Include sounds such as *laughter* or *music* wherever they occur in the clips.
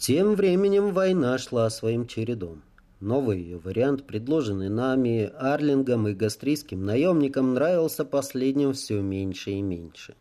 Тем временем война шла своим чередом. Новый ее вариант, предложенный нами, Арлингом и гастрийским наемникам, нравился последним все меньше и меньше.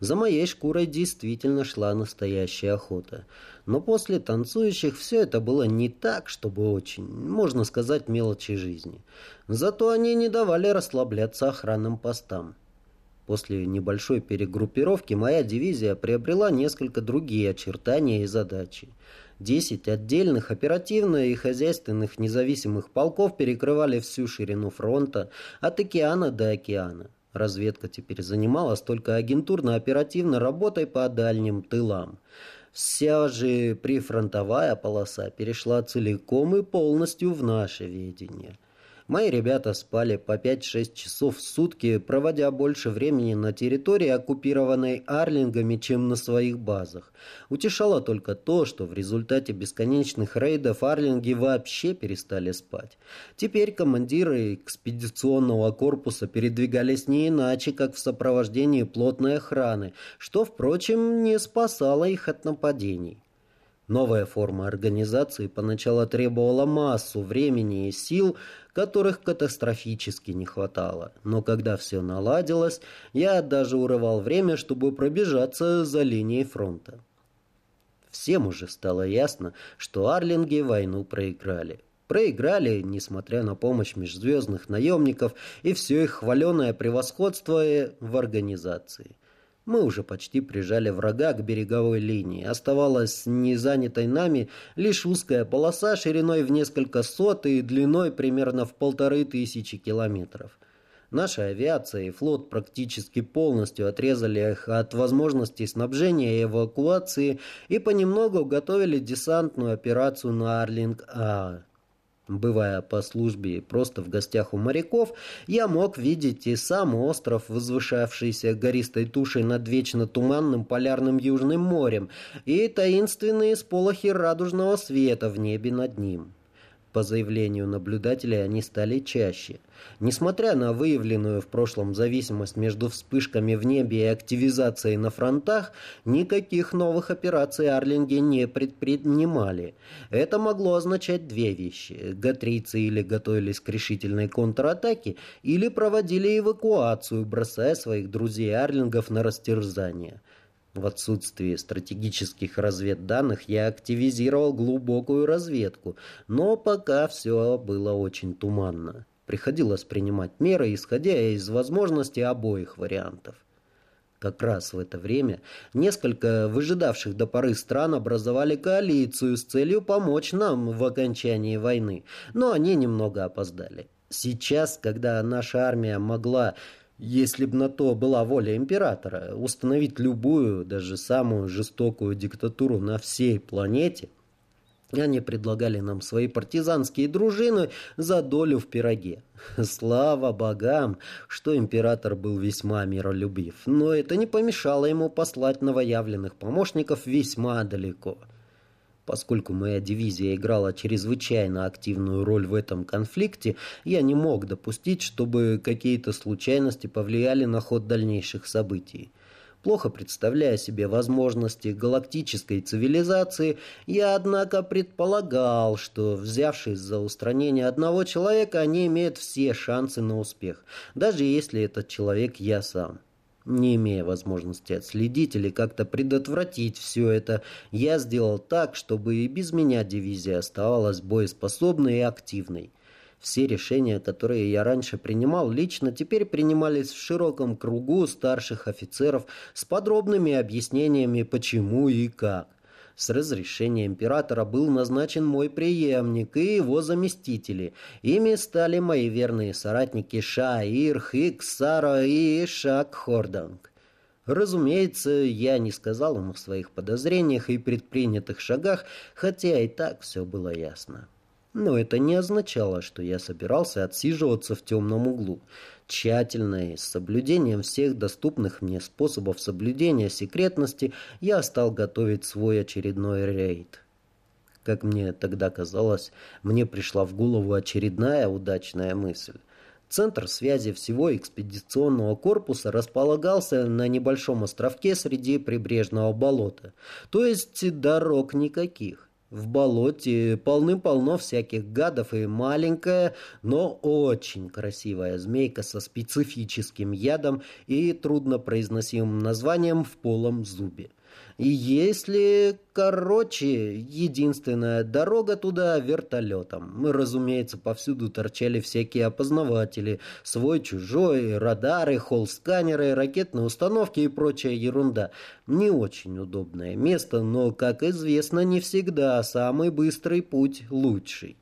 За моей шкурой действительно шла настоящая охота. Но после танцующих все это было не так, чтобы очень, можно сказать, мелочи жизни. Зато они не давали расслабляться охранным постам. После небольшой перегруппировки моя дивизия приобрела несколько другие очертания и задачи. Десять отдельных оперативных и хозяйственных независимых полков перекрывали всю ширину фронта от океана до океана. Разведка теперь занималась только агентурно-оперативной работой по дальним тылам. Вся же прифронтовая полоса перешла целиком и полностью в наше ведение – Мои ребята спали по 5-6 часов в сутки, проводя больше времени на территории, оккупированной арлингами, чем на своих базах. Утешало только то, что в результате бесконечных рейдов арлинги вообще перестали спать. Теперь командиры экспедиционного корпуса передвигались не иначе, как в сопровождении плотной охраны, что, впрочем, не спасало их от нападений. Новая форма организации поначалу требовала массу времени и сил, которых катастрофически не хватало. Но когда все наладилось, я даже урывал время, чтобы пробежаться за линией фронта. Всем уже стало ясно, что арлинги войну проиграли. Проиграли, несмотря на помощь межзвездных наемников и все их хваленое превосходство в организации. Мы уже почти прижали врага к береговой линии. Оставалась незанятой нами лишь узкая полоса шириной в несколько сот и длиной примерно в полторы тысячи километров. Наша авиация и флот практически полностью отрезали их от возможности снабжения и эвакуации и понемногу готовили десантную операцию на Арлинг-А. Бывая по службе просто в гостях у моряков, я мог видеть и сам остров, возвышавшийся гористой тушей над вечно туманным полярным Южным морем, и таинственные сполохи радужного света в небе над ним. По заявлению наблюдателей они стали чаще. Несмотря на выявленную в прошлом зависимость между вспышками в небе и активизацией на фронтах, никаких новых операций Арлинги не предпринимали. Это могло означать две вещи. Гатрийцы или готовились к решительной контратаке, или проводили эвакуацию, бросая своих друзей Арлингов на растерзание. В отсутствии стратегических разведданных я активизировал глубокую разведку, но пока все было очень туманно. Приходилось принимать меры, исходя из возможностей обоих вариантов. Как раз в это время несколько выжидавших до поры стран образовали коалицию с целью помочь нам в окончании войны, но они немного опоздали. Сейчас, когда наша армия могла если б на то была воля императора, установить любую, даже самую жестокую диктатуру на всей планете, они предлагали нам свои партизанские дружины за долю в пироге. Слава богам, что император был весьма миролюбив, но это не помешало ему послать новоявленных помощников весьма далеко. Поскольку моя дивизия играла чрезвычайно активную роль в этом конфликте, я не мог допустить, чтобы какие-то случайности повлияли на ход дальнейших событий. Плохо представляя себе возможности галактической цивилизации, я, однако, предполагал, что, взявшись за устранение одного человека, они имеют все шансы на успех, даже если этот человек я сам. Не имея возможности отследить или как-то предотвратить все это, я сделал так, чтобы и без меня дивизия оставалась боеспособной и активной. Все решения, которые я раньше принимал лично, теперь принимались в широком кругу старших офицеров с подробными объяснениями почему и как. С разрешения императора был назначен мой преемник и его заместители. Ими стали мои верные соратники Шаир, Хиксара и Шак Хорданг. Разумеется, я не сказал им о своих подозрениях и предпринятых шагах, хотя и так все было ясно. Но это не означало, что я собирался отсиживаться в темном углу. Тщательно и с соблюдением всех доступных мне способов соблюдения секретности я стал готовить свой очередной рейд. Как мне тогда казалось, мне пришла в голову очередная удачная мысль. Центр связи всего экспедиционного корпуса располагался на небольшом островке среди прибрежного болота. То есть дорог никаких. В болоте полным-полно всяких гадов и маленькая, но очень красивая змейка со специфическим ядом и труднопроизносимым названием в полом зубе. И если, короче, единственная дорога туда вертолетом. Мы, разумеется, повсюду торчали всякие опознаватели, свой-чужой, радары, холл-сканеры, ракетные установки и прочая ерунда. Не очень удобное место, но, как известно, не всегда самый быстрый путь лучший.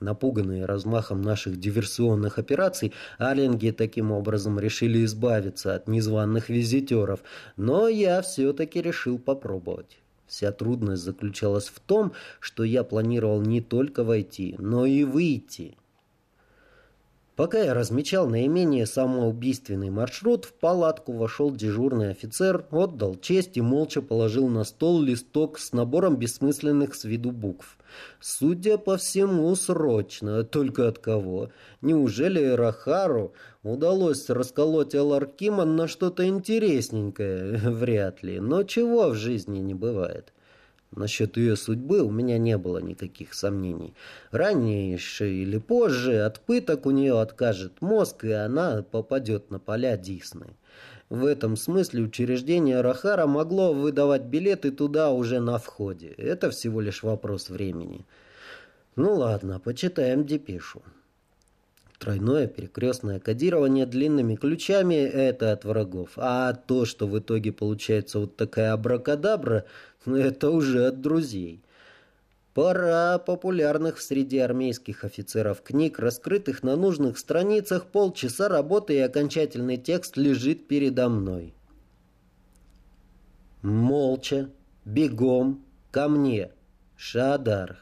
Напуганные размахом наших диверсионных операций, алинги таким образом решили избавиться от незваных визитеров, но я все-таки решил попробовать. Вся трудность заключалась в том, что я планировал не только войти, но и выйти. Пока я размечал наименее самоубийственный маршрут, в палатку вошел дежурный офицер, отдал честь и молча положил на стол листок с набором бессмысленных с виду букв. Судя по всему, срочно. Только от кого? Неужели Рахару удалось расколоть Аларкима на что-то интересненькое? *laughs* Вряд ли. Но чего в жизни не бывает. Насчет ее судьбы у меня не было никаких сомнений. Раньше или позже от пыток у нее откажет мозг, и она попадет на поля Дисней. В этом смысле учреждение Рахара могло выдавать билеты туда уже на входе. Это всего лишь вопрос времени. Ну ладно, почитаем депешу. Тройное перекрестное кодирование длинными ключами – это от врагов. А то, что в итоге получается вот такая абракадабра, это уже от друзей. Пора популярных среди армейских офицеров книг, раскрытых на нужных страницах, полчаса работы и окончательный текст лежит передо мной. Молча, бегом, ко мне, Шадар.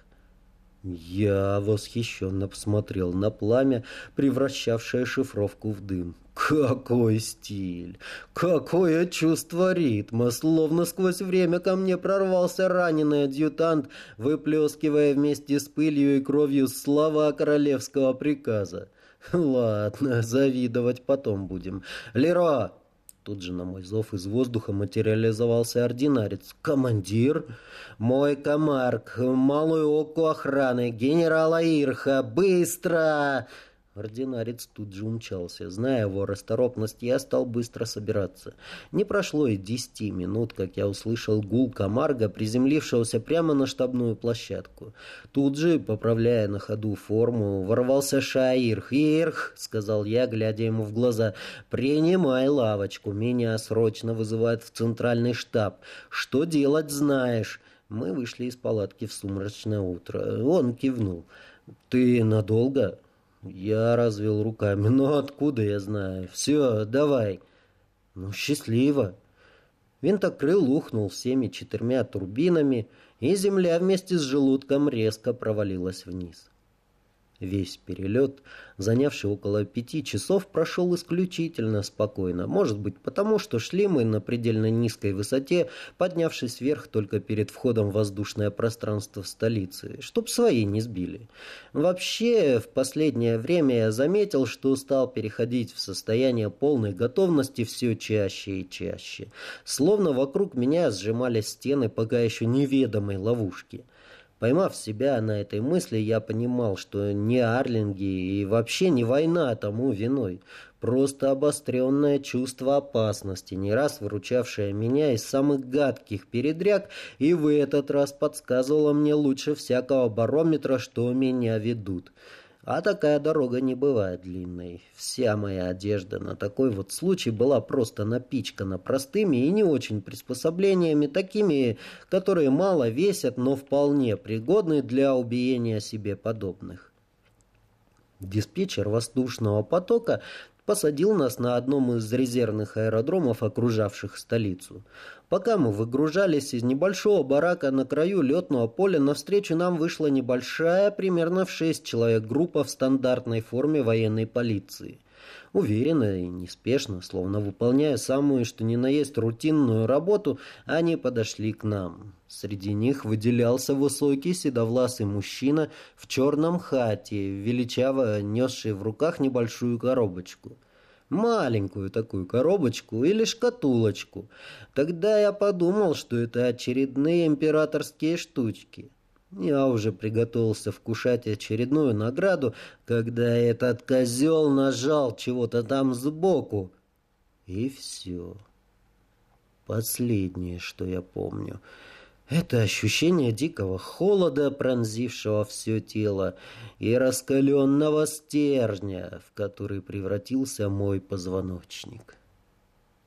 Я восхищенно посмотрел на пламя, превращавшее шифровку в дым. Какой стиль! Какое чувство ритма! Словно сквозь время ко мне прорвался раненый адъютант, выплескивая вместе с пылью и кровью слова королевского приказа. Ладно, завидовать потом будем. Леро, Тут же на мой зов из воздуха материализовался ординарец. «Командир! Мой комарк! Малую оку охраны! Генерала Ирха! Быстро!» Ординарец тут же умчался. Зная его расторопность, я стал быстро собираться. Не прошло и десяти минут, как я услышал гул комарга, приземлившегося прямо на штабную площадку. Тут же, поправляя на ходу форму, ворвался Шаирх. «Ирх!» — сказал я, глядя ему в глаза. «Принимай лавочку. Меня срочно вызывают в центральный штаб. Что делать, знаешь?» Мы вышли из палатки в сумрачное утро. Он кивнул. «Ты надолго?» Я развел руками. Ну, откуда я знаю? Все, давай. Ну, счастливо. Винтокрыл ухнул всеми четырьмя турбинами, и земля вместе с желудком резко провалилась вниз. Весь перелет, занявший около пяти часов, прошел исключительно спокойно. Может быть, потому что шли мы на предельно низкой высоте, поднявшись вверх только перед входом в воздушное пространство столицы, чтоб свои не сбили. Вообще, в последнее время я заметил, что стал переходить в состояние полной готовности все чаще и чаще. Словно вокруг меня сжимались стены пока еще неведомой ловушки. Поймав себя на этой мысли, я понимал, что не Арлинги и вообще не война тому виной. Просто обостренное чувство опасности, не раз выручавшее меня из самых гадких передряг, и в этот раз подсказывало мне лучше всякого барометра, что меня ведут. А такая дорога не бывает длинной. Вся моя одежда на такой вот случай была просто напичкана простыми и не очень приспособлениями, такими, которые мало весят, но вполне пригодны для убиения себе подобных. Диспетчер воздушного потока посадил нас на одном из резервных аэродромов, окружавших столицу. Пока мы выгружались из небольшого барака на краю летного поля, навстречу нам вышла небольшая, примерно в шесть человек, группа в стандартной форме военной полиции. Уверенно и неспешно, словно выполняя самую, что ни на есть, рутинную работу, они подошли к нам. Среди них выделялся высокий седовласый мужчина в черном хате, величаво несший в руках небольшую коробочку маленькую такую коробочку или шкатулочку. Тогда я подумал, что это очередные императорские штучки. Я уже приготовился вкушать очередную награду, когда этот козел нажал чего-то там сбоку. И все. Последнее, что я помню, это ощущение дикого холода, пронзившего все тело, и раскаленного стержня, в который превратился мой позвоночник.